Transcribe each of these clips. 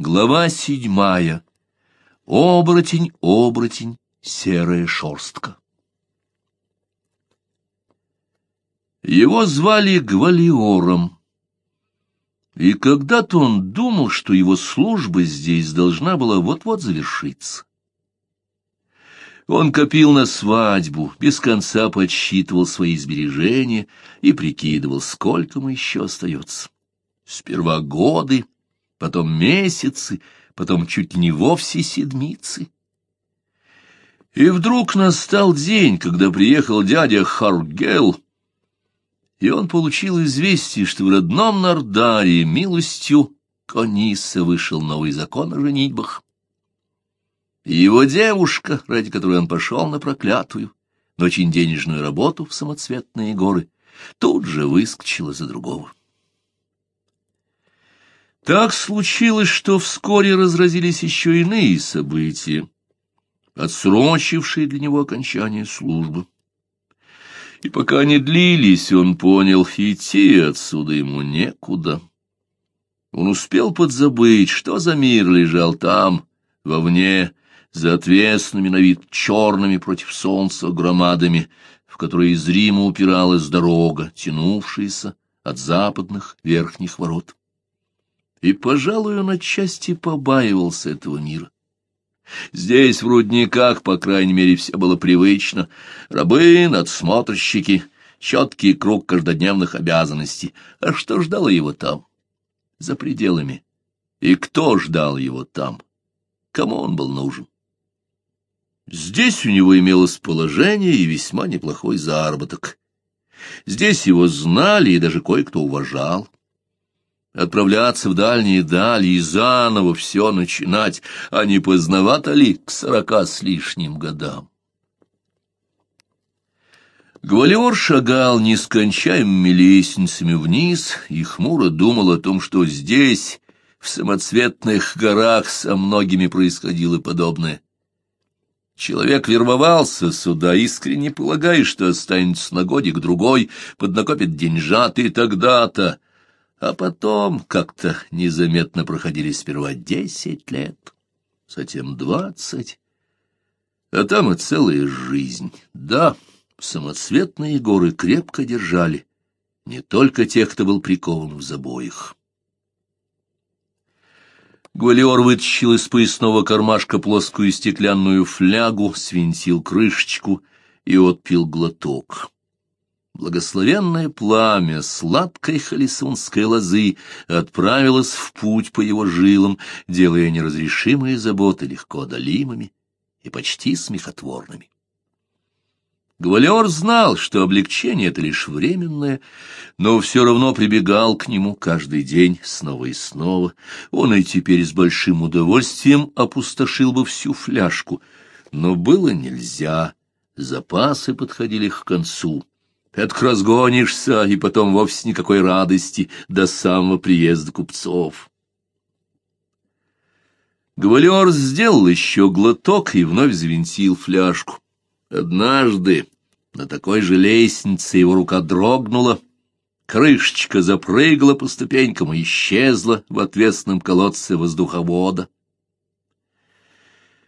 Глава седьмая. Оборотень, оборотень, серая шорстка. Его звали Гвалиором. И когда-то он думал, что его служба здесь должна была вот-вот завершиться. Он копил на свадьбу, без конца подсчитывал свои сбережения и прикидывал, сколько ему еще остается. Сперва годы, потом месяцы, потом чуть ли не вовсе седмицы. И вдруг настал день, когда приехал дядя Харгел, и он получил известие, что в родном Нардаре милостью Кониса вышел новый закон о женитьбах. И его девушка, ради которой он пошел на проклятую, но очень денежную работу в самоцветные горы, тут же выскочила за другого. Так случилось, что вскоре разразились еще иные события, отсрочившие для него окончание службы. И пока они длились, он понял, идти отсюда ему некуда. Он успел подзабыть, что за мир лежал там, вовне, за ответственными на вид черными против солнца громадами, в которые из Рима упиралась дорога, тянувшаяся от западных верхних ворот и, пожалуй, он отчасти побаивался этого мира. Здесь, в рудниках, по крайней мере, все было привычно. Рабы, надсмотрщики, четкий круг каждодневных обязанностей. А что ждало его там, за пределами? И кто ждал его там? Кому он был нужен? Здесь у него имелось положение и весьма неплохой заработок. Здесь его знали и даже кое-кто уважал отправляться в дальние дали и заново все начинать, а не поздновато ли к сорока с лишним годам? Гвалиор шагал нескончаемыми лестницами вниз и хмуро думал о том, что здесь, в самоцветных горах, со многими происходило подобное. Человек вербовался сюда, искренне полагая, что останется на годик-другой, поднакопит деньжат, и тогда-то а потом как-то незаметно проходили сперва десять лет, затем двадцать, а там и целая жизнь. Да, самоцветные горы крепко держали не только тех, кто был прикован в забоях. Гвалиор вытащил из поясного кармашка плоскую стеклянную флягу, свинтил крышечку и отпил глоток. Благословенное пламя сладкой холесунской лозы отправилось в путь по его жилам, делая неразрешимые заботы легко одолимыми и почти смехотворными. Гвалиор знал, что облегчение — это лишь временное, но все равно прибегал к нему каждый день снова и снова. Он и теперь с большим удовольствием опустошил бы всю фляжку, но было нельзя, запасы подходили к концу. Эдак разгонишься, и потом вовсе никакой радости до самого приезда купцов. Гвалер сделал еще глоток и вновь завинтил фляжку. Однажды на такой же лестнице его рука дрогнула, крышечка запрыгала по ступенькам и исчезла в ответственном колодце воздуховода.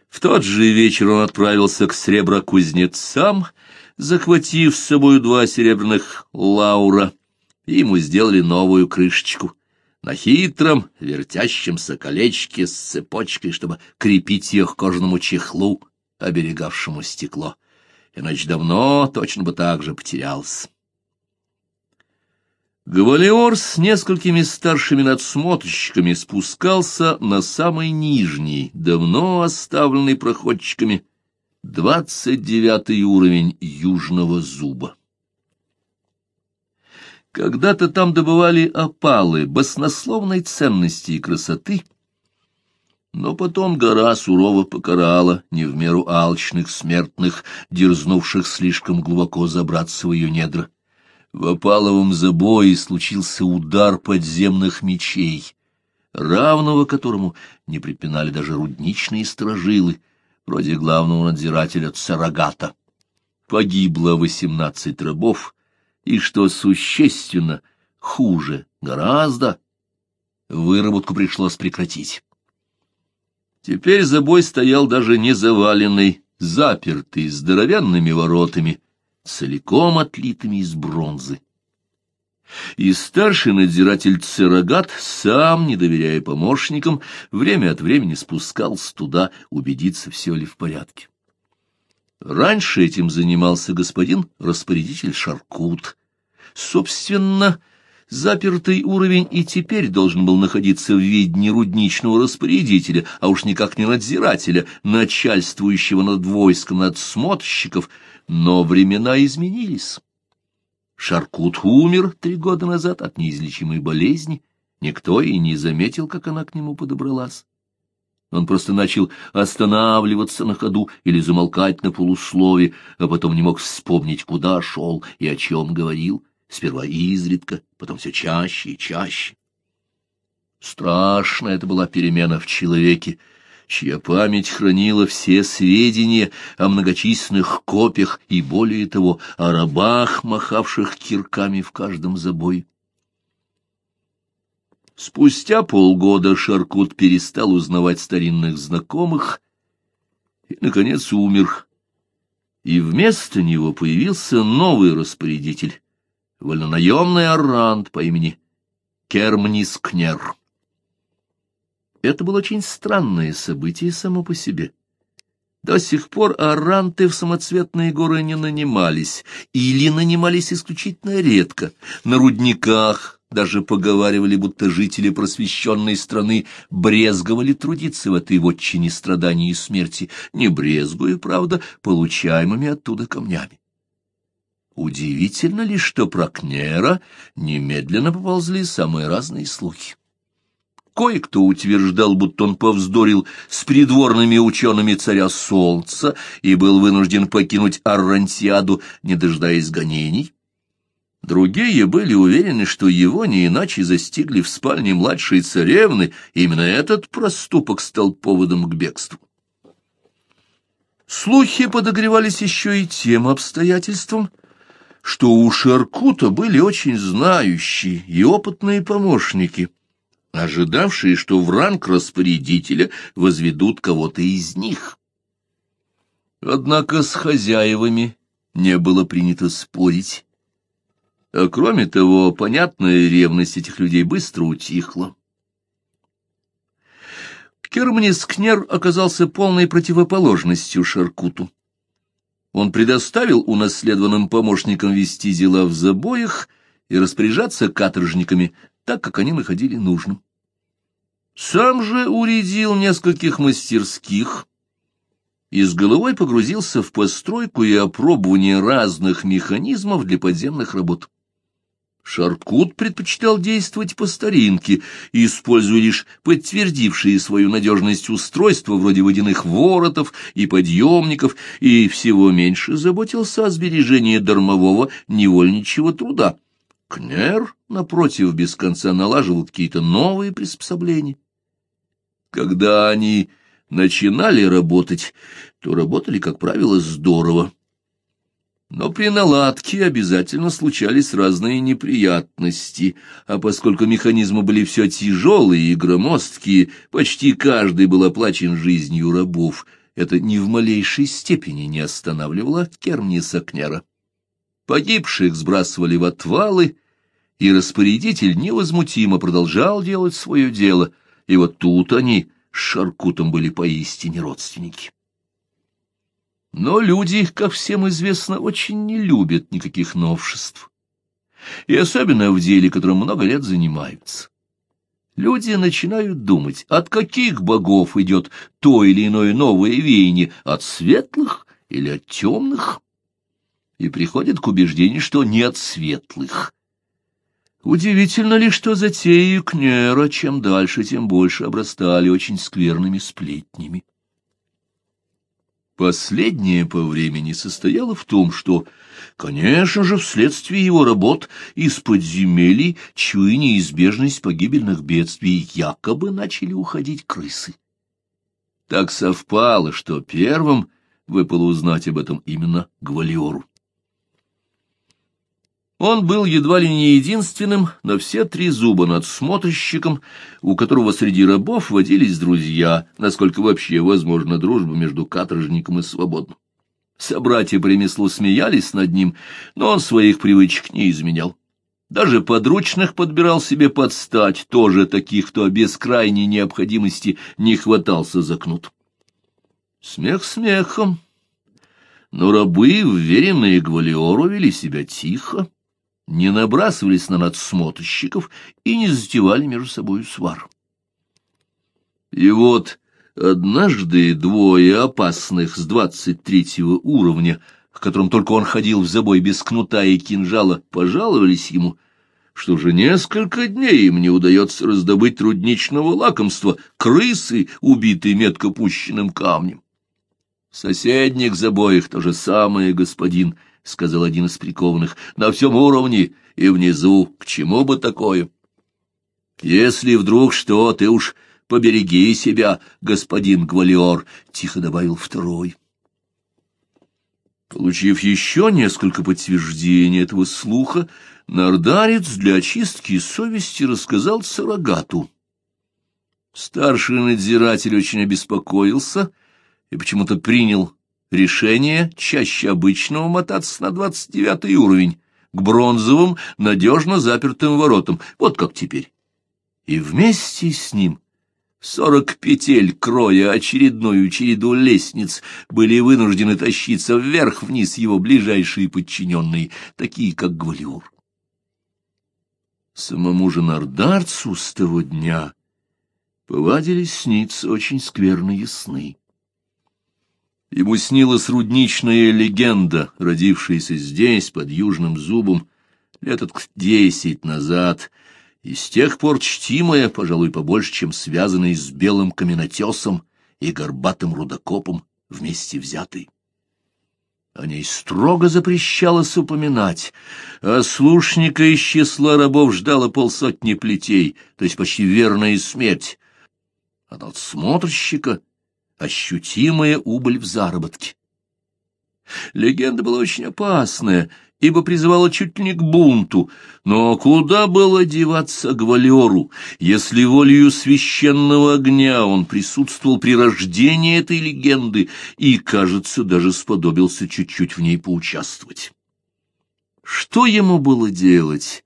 В тот же вечер он отправился к среброкузнецам, захватив с собой два серебряных лаура. Ему сделали новую крышечку на хитром вертящемся колечке с цепочкой, чтобы крепить ее к кожаному чехлу, оберегавшему стекло. Иначе давно точно бы так же потерялся. Гавалиор с несколькими старшими надсмотрщиками спускался на самый нижний, давно оставленный проходчиками, Двадцать девятый уровень южного зуба. Когда-то там добывали опалы баснословной ценности и красоты, но потом гора сурово покарала не в меру алчных смертных, дерзнувших слишком глубоко забраться в ее недра. В опаловом забое случился удар подземных мечей, равного которому не припинали даже рудничные сторожилы, вроде главного надзирателя Царагата. Погибло восемнадцать рабов, и, что существенно, хуже гораздо, выработку пришлось прекратить. Теперь забой стоял даже не заваленный, запертый здоровенными воротами, целиком отлитыми из бронзы. И старший надзиратель Церогат, сам, не доверяя помощникам, время от времени спускался туда убедиться, все ли в порядке. Раньше этим занимался господин распорядитель Шаркут. Собственно, запертый уровень и теперь должен был находиться в виде рудничного распорядителя, а уж никак не надзирателя, начальствующего над войском надсмотрщиков, но времена изменились. Шаркут умер три года назад от неизлечимой болезни. Никто и не заметил, как она к нему подобралась. Он просто начал останавливаться на ходу или замолкать на полуслове, а потом не мог вспомнить, куда шел и о чем говорил. Сперва изредка, потом все чаще и чаще. Страшная это была перемена в человеке, чья память хранила все сведения о многочисленных копьях и, более того, о рабах, махавших кирками в каждом забой. Спустя полгода Шаркут перестал узнавать старинных знакомых и, наконец, умер. И вместо него появился новый распорядитель, вольнонаемный арант по имени Кермнискнер. Это было очень странное событие само по себе. До сих пор аранты в самоцветные горы не нанимались, или нанимались исключительно редко. На рудниках даже поговаривали, будто жители просвещенной страны брезговали трудиться в этой вотчине страданий и смерти, не брезгуя, правда, получаемыми оттуда камнями. Удивительно ли, что про Кнера немедленно поползли самые разные слухи. Кое-кто утверждал, будто он повздорил с придворными учеными царя Солнца и был вынужден покинуть Аррантиаду, не дожидаясь гонений. Другие были уверены, что его не иначе застигли в спальне младшей царевны, именно этот проступок стал поводом к бегству. Слухи подогревались еще и тем обстоятельством, что у Шаркута были очень знающие и опытные помощники — ожидавшие, что в ранг распорядителя возведут кого-то из них. Однако с хозяевами не было принято спорить. А кроме того, понятная ревность этих людей быстро утихла. Кермнискнер оказался полной противоположностью Шаркуту. Он предоставил унаследованным помощникам вести дела в забоях и распоряжаться каторжниками так, как они находили нужным. Сам же уредил нескольких мастерских и с головой погрузился в постройку и опробование разных механизмов для подземных работ. Шаркут предпочитал действовать по старинке, используя лишь подтвердившие свою надежность устройства вроде водяных воротов и подъемников, и всего меньше заботился о сбережении дармового невольничьего труда — Кнер, напротив, без конца налаживал какие-то новые приспособления. Когда они начинали работать, то работали, как правило, здорово. Но при наладке обязательно случались разные неприятности, а поскольку механизмы были все тяжелые и громоздкие, почти каждый был оплачен жизнью рабов, это ни в малейшей степени не останавливало Кермниса Кнера. Погибших сбрасывали в отвалы, и распорядитель невозмутимо продолжал делать свое дело, и вот тут они с Шаркутом были поистине родственники. Но люди, как всем известно, очень не любят никаких новшеств, и особенно в деле, которым много лет занимаются. Люди начинают думать, от каких богов идет то или иное новое веяние, от светлых или от темных, и приходят к убеждению, что не от светлых, Удивительно ли, что затеи Кнера чем дальше, тем больше обрастали очень скверными сплетнями. Последнее по времени состояло в том, что, конечно же, вследствие его работ из подземелий, чуя неизбежность погибельных бедствий, якобы начали уходить крысы. Так совпало, что первым выпало узнать об этом именно Гвалиору. Он был едва ли не единственным на все три зуба надсмотрщиком, у которого среди рабов водились друзья, насколько вообще возможна дружба между каторжником и свободным. Собратья по ремеслу смеялись над ним, но он своих привычек не изменял. Даже подручных подбирал себе под стать, тоже таких, кто без крайней необходимости не хватался за кнут. Смех смехом, но рабы, вверенные Гвалиору, вели себя тихо, не набрасывались на надсмотрщиков и не затевали между собой свар. И вот однажды двое опасных с двадцать третьего уровня — к которым только он ходил в забой без кнута и кинжала, пожаловались ему, что уже несколько дней им не удается раздобыть трудничного лакомства — крысы, убитые метко пущенным камнем. — В соседних забоях то же самое, господин, — сказал один из прикованных, — на всем уровне и внизу, к чему бы такое? — Если вдруг что, ты уж побереги себя, господин Гвалиор, — тихо добавил второй. Получив еще несколько подтверждений этого слуха, Нардарец для очистки совести рассказал Сарагату. Старший надзиратель очень обеспокоился и почему-то принял решение чаще обычного мотаться на двадцать девятый уровень, к бронзовым, надежно запертым воротам, вот как теперь. И вместе с ним Сорок петель, кроя очередную череду лестниц, были вынуждены тащиться вверх-вниз его ближайшие подчиненные, такие как Гвалиур. Самому же Нардарцу с того дня повадились сниться очень скверные сны. Ему снилась рудничная легенда, родившаяся здесь, под Южным Зубом, лет от десять назад, и с тех пор чтимая, пожалуй, побольше, чем связанная с белым каменотесом и горбатым рудокопом вместе взятый. О ней строго запрещалось упоминать, а слушника из числа рабов ждала полсотни плетей, то есть почти верная смерть, а надсмотрщика — ощутимая убыль в заработке. Легенда была очень опасная ибо призывала чуть ли не к бунту. Но куда было деваться Гвалиору, если волею священного огня он присутствовал при рождении этой легенды и, кажется, даже сподобился чуть-чуть в ней поучаствовать? Что ему было делать,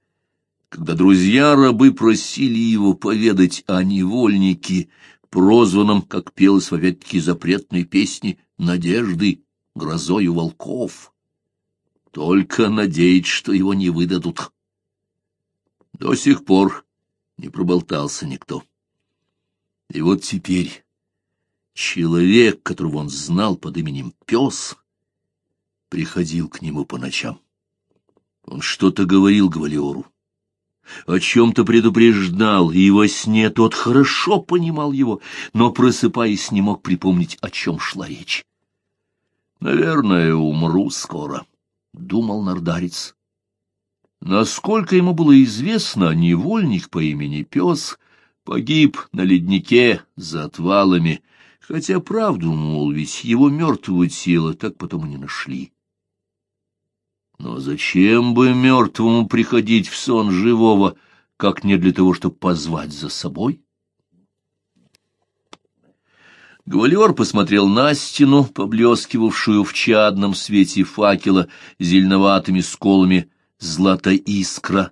когда друзья-рабы просили его поведать о невольнике, прозванном, как пелось в опять-таки запретной песни, «Надежды, грозою волков»? Только надеясь, что его не выдадут. До сих пор не проболтался никто. И вот теперь человек, которого он знал под именем Пес, приходил к нему по ночам. Он что-то говорил Гвалиору, о чем-то предупреждал, и во сне тот хорошо понимал его, но, просыпаясь, не мог припомнить, о чем шла речь. «Наверное, умру скоро», — думал нардарец. Насколько ему было известно, невольник по имени Пес погиб на леднике за отвалами, хотя правду, мол, ведь его мертвого тела так потом и не нашли. Но зачем бы мертвому приходить в сон живого, как не для того, чтобы позвать за собой? Гвалиор посмотрел на стену, поблескивавшую в чадном свете факела зеленоватыми сколами златоискра.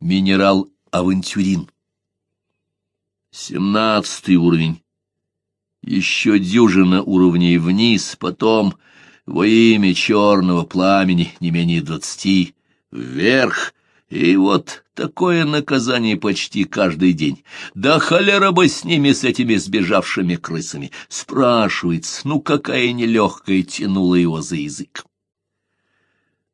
Минерал авантюрин. Семнадцатый уровень. Еще дюжина уровней вниз, потом во имя черного пламени не менее двадцати вверх, и вот такое наказание почти каждый день. Да холера бы с ними, с этими сбежавшими крысами. Спрашивается, ну какая нелегкая тянула его за язык.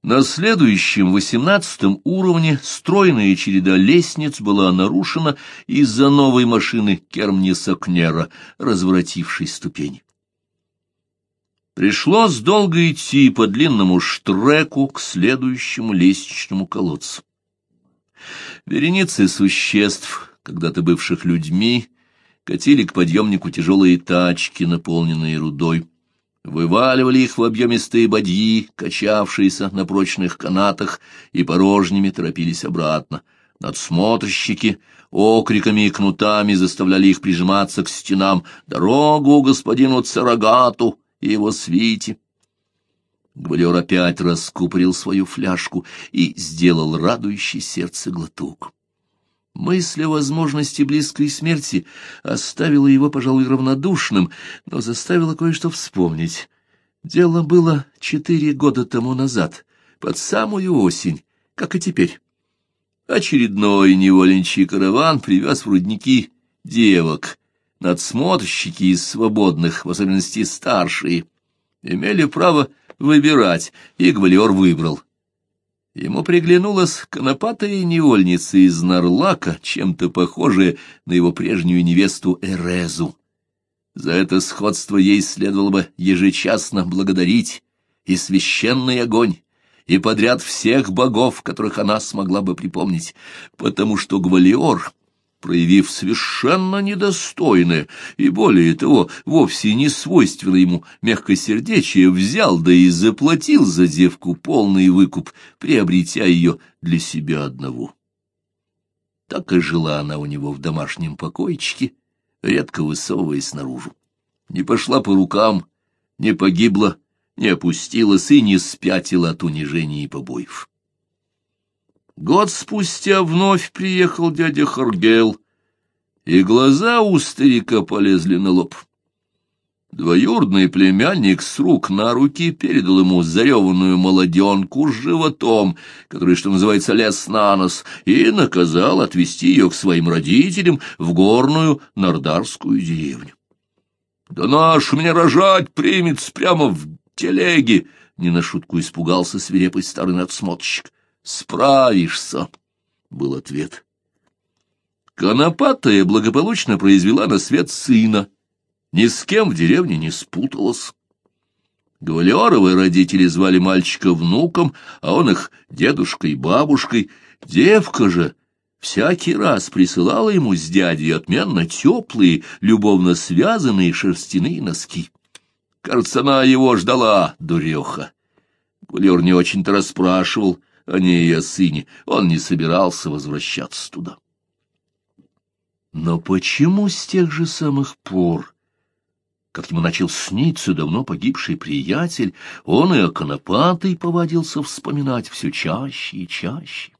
На следующем, восемнадцатом уровне, стройная череда лестниц была нарушена из-за новой машины Кермниса Кнера, разворотившей ступени. Пришлось долго идти по длинному штреку к следующему лестничному колодцу. Вереницы существ, когда-то бывших людьми, катили к подъемнику тяжелые тачки, наполненные рудой. вываливали их в объемистые бадьи, качавшиеся на прочных канатах, и порожними торопились обратно. Надсмотрщики окриками и кнутами заставляли их прижиматься к стенам «Дорогу господину Царагату и его свите!» Гвалер опять раскупорил свою фляжку и сделал радующий сердце глоток. Мысль о возможности близкой смерти оставила его, пожалуй, равнодушным, но заставила кое-что вспомнить. Дело было четыре года тому назад, под самую осень, как и теперь. Очередной неволенчий караван привез в рудники девок. Надсмотрщики из свободных, в особенности старшие, имели право выбирать, и Гвалиор выбрал. Ему приглянулась конопатая невольница из Нарлака, чем-то похожая на его прежнюю невесту Эрезу. За это сходство ей следовало бы ежечасно благодарить и священный огонь, и подряд всех богов, которых она смогла бы припомнить, потому что Гвалиор проявив совершенно недостойное и, более того, вовсе не свойственно ему мягкосердечие, взял да и заплатил за девку полный выкуп, приобретя ее для себя одного. Так и жила она у него в домашнем покойчике, редко высовываясь наружу. Не пошла по рукам, не погибла, не опустилась и не спятила от унижений и побоев. Год спустя вновь приехал дядя Харгел, и глаза у старика полезли на лоб. Двоюродный племянник с рук на руки передал ему зареванную молоденку с животом, который, что называется, лез на нос, и наказал отвезти ее к своим родителям в горную нордарскую деревню. — Да наш меня рожать примется прямо в телеге! — не на шутку испугался свирепый старый надсмотрщик. Справишься, — был ответ. Конопатая благополучно произвела на свет сына. Ни с кем в деревне не спуталась. Гвалиоровы родители звали мальчика внуком, а он их дедушкой и бабушкой. Девка же всякий раз присылала ему с дядей отменно теплые, любовно связанные шерстяные носки. Кажется, она его ждала, дуреха. Гвалиор не очень-то расспрашивал, о ней и о сыне, он не собирался возвращаться туда. Но почему с тех же самых пор, как ему начал сниться давно погибший приятель, он и о конопатой повадился вспоминать все чаще и чаще?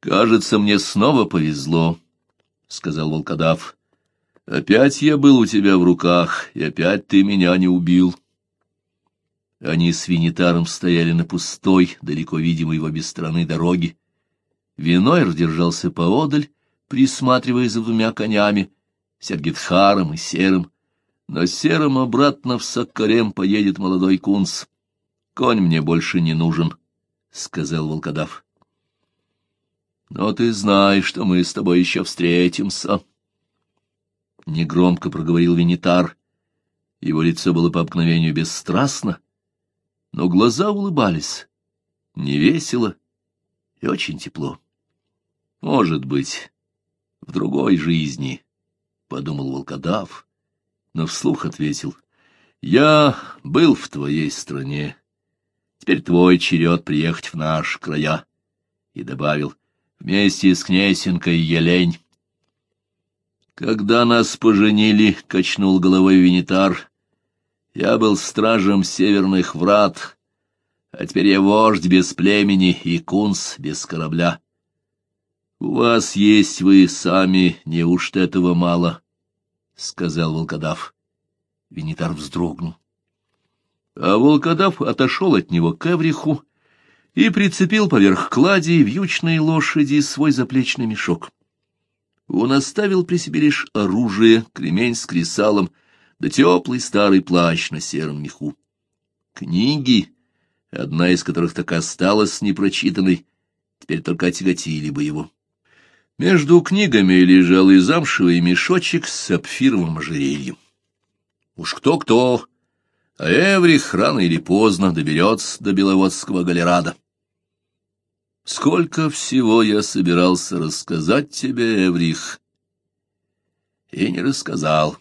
«Кажется, мне снова повезло», — сказал волкодав. «Опять я был у тебя в руках, и опять ты меня не убил». Они с Винитаром стояли на пустой, далеко видимой в обе стороны дороги. Винойр держался поодаль, присматривая за двумя конями, Сергитхаром и Серым. Но Серым обратно в Саккарем поедет молодой кунс. Конь мне больше не нужен, — сказал волкодав. — Но ты знаешь, что мы с тобой еще встретимся. Негромко проговорил Винитар. Его лицо было по обыкновению бесстрастно, — но глаза улыбались, невесело и очень тепло. Может быть, в другой жизни, — подумал волкодав, но вслух ответил, — я был в твоей стране, теперь твой черед приехать в наш края, и добавил, вместе с Кнесенкой Елень. Когда нас поженили, — качнул головой Винитар, я был стражем северных врат, а теперь я вождь без племени и кунс без корабля. У вас есть вы сами, неужто этого мало? — сказал волкодав. Венитар вздрогнул. А волкодав отошел от него к Эвриху и прицепил поверх клади вьючной лошади свой заплечный мешок. Он оставил при себе лишь оружие, кремень с кресалом да теплый старый плащ на сером меху. Книги, одна из которых так осталась непрочитанной, теперь только отяготили бы его. Между книгами лежал и замшевый мешочек с сапфировым ожерельем. Уж кто-кто, а Эврих рано или поздно доберется до Беловодского галерада. Сколько всего я собирался рассказать тебе, Эврих, и не рассказал.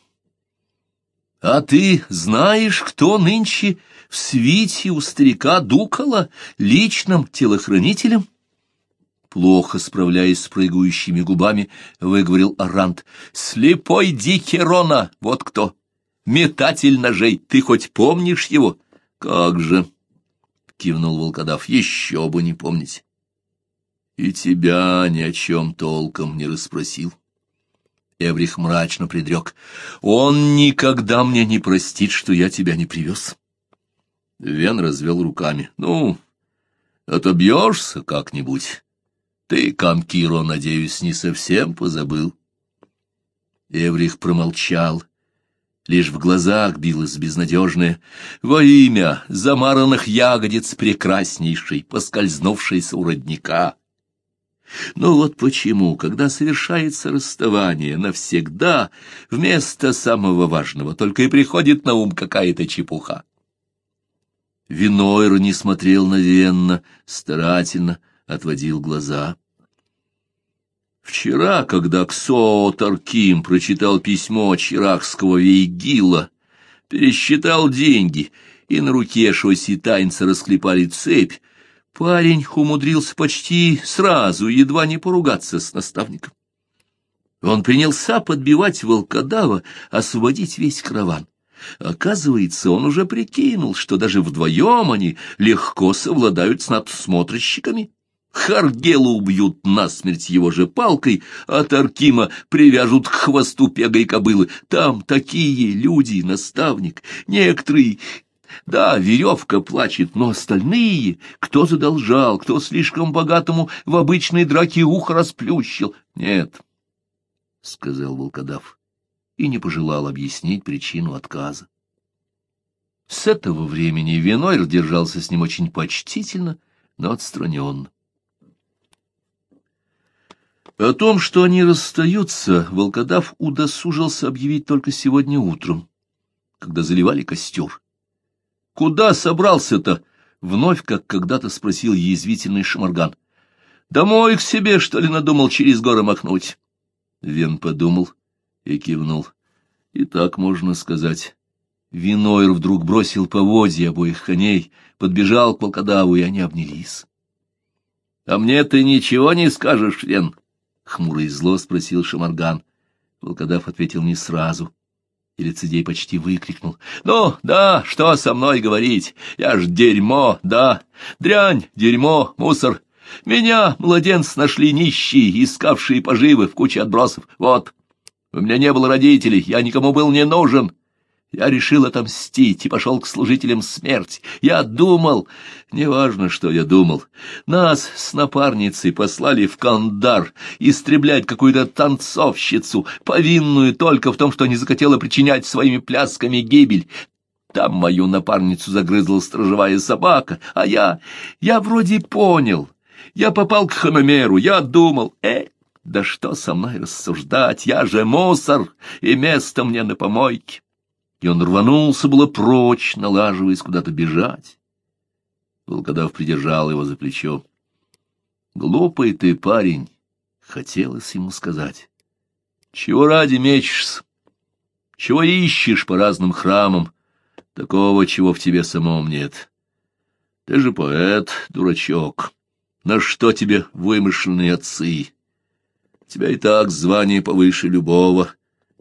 А ты знаешь, кто нынче в свите у старика Дукала, личным телохранителем? Плохо справляясь с прыгающими губами, выговорил Арант. «Слепой Дикерона, вот кто! Метатель ножей, ты хоть помнишь его?» «Как же!» — кивнул волкодав. «Еще бы не помнить!» «И тебя ни о чем толком не расспросил». Эврих мрачно предрек. «Он никогда мне не простит, что я тебя не привез». Вен развел руками. «Ну, отобьешься как-нибудь. Ты, Камкиро, надеюсь, не совсем позабыл». Эврих промолчал. Лишь в глазах билось безнадежное «Во имя замаранных ягодиц прекраснейшей, поскользнувшейся у родника». Но вот почему, когда совершается расставание навсегда, вместо самого важного только и приходит на ум какая-то чепуха. Винойр не смотрел на Венна, старательно отводил глаза. Вчера, когда Ксоо Тарким прочитал письмо чирахского Вейгила, пересчитал деньги, и на руке Шоситайнца расклепали цепь, Парень умудрился почти сразу, едва не поругаться с наставником. Он принялся подбивать волкодава, освободить весь караван. Оказывается, он уже прикинул, что даже вдвоем они легко совладают с надсмотрщиками. Харгела убьют насмерть его же палкой, а Таркима привяжут к хвосту пегой кобылы. Там такие люди, наставник, некоторые да, веревка плачет, но остальные, кто задолжал, кто слишком богатому в обычной драке ухо расплющил, нет, — сказал волкодав и не пожелал объяснить причину отказа. С этого времени Винойр держался с ним очень почтительно, но отстраненно. О том, что они расстаются, волкодав удосужился объявить только сегодня утром, когда заливали костер. Куда собрался-то? Вновь, как когда-то спросил язвительный шамарган. Домой к себе, что ли, надумал через горы махнуть? Вен подумал и кивнул. И так можно сказать. Винойр вдруг бросил поводья обоих коней, подбежал к волкодаву, и они обнялись. — А мне ты ничего не скажешь, Вен? — хмуро и зло спросил Шамарган. Волкодав ответил не сразу. И лицедей почти выкрикнул. «Ну, да, что со мной говорить? Я ж дерьмо, да, дрянь, дерьмо, мусор. Меня, младенц, нашли нищие, искавшие поживы в куче отбросов. Вот, у меня не было родителей, я никому был не нужен. Я решил отомстить и пошел к служителям смерти. Я думал... Неважно, что я думал. Нас с напарницей послали в Кандар истреблять какую-то танцовщицу, повинную только в том, что не захотела причинять своими плясками гибель. Там мою напарницу загрызла сторожевая собака, а я... Я вроде понял. Я попал к хономеру, я думал... Э, да что со мной рассуждать, я же мусор, и место мне на помойке и он рванулся было прочь, налаживаясь куда-то бежать. Волкодав придержал его за плечо. «Глупый ты парень!» — хотелось ему сказать. «Чего ради мечешься? Чего ищешь по разным храмам? Такого, чего в тебе самом нет. Ты же поэт, дурачок. На что тебе вымышленные отцы? Тебя и так звание повыше любого,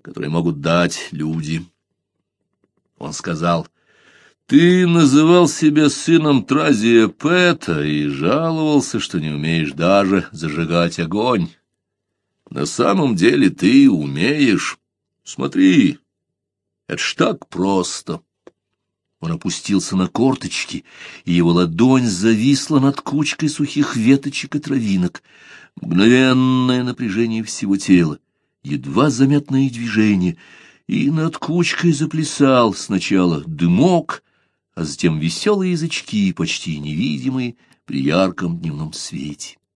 которое могут дать люди». Он сказал, «Ты называл себя сыном Тразия Пэта и жаловался, что не умеешь даже зажигать огонь. На самом деле ты умеешь. Смотри, это ж так просто». Он опустился на корточки, и его ладонь зависла над кучкой сухих веточек и травинок. Мгновенное напряжение всего тела, едва заметные движения — и над кучкой заплясал сначала дымок, а затем веселые язычки, почти невидимые при ярком дневном свете.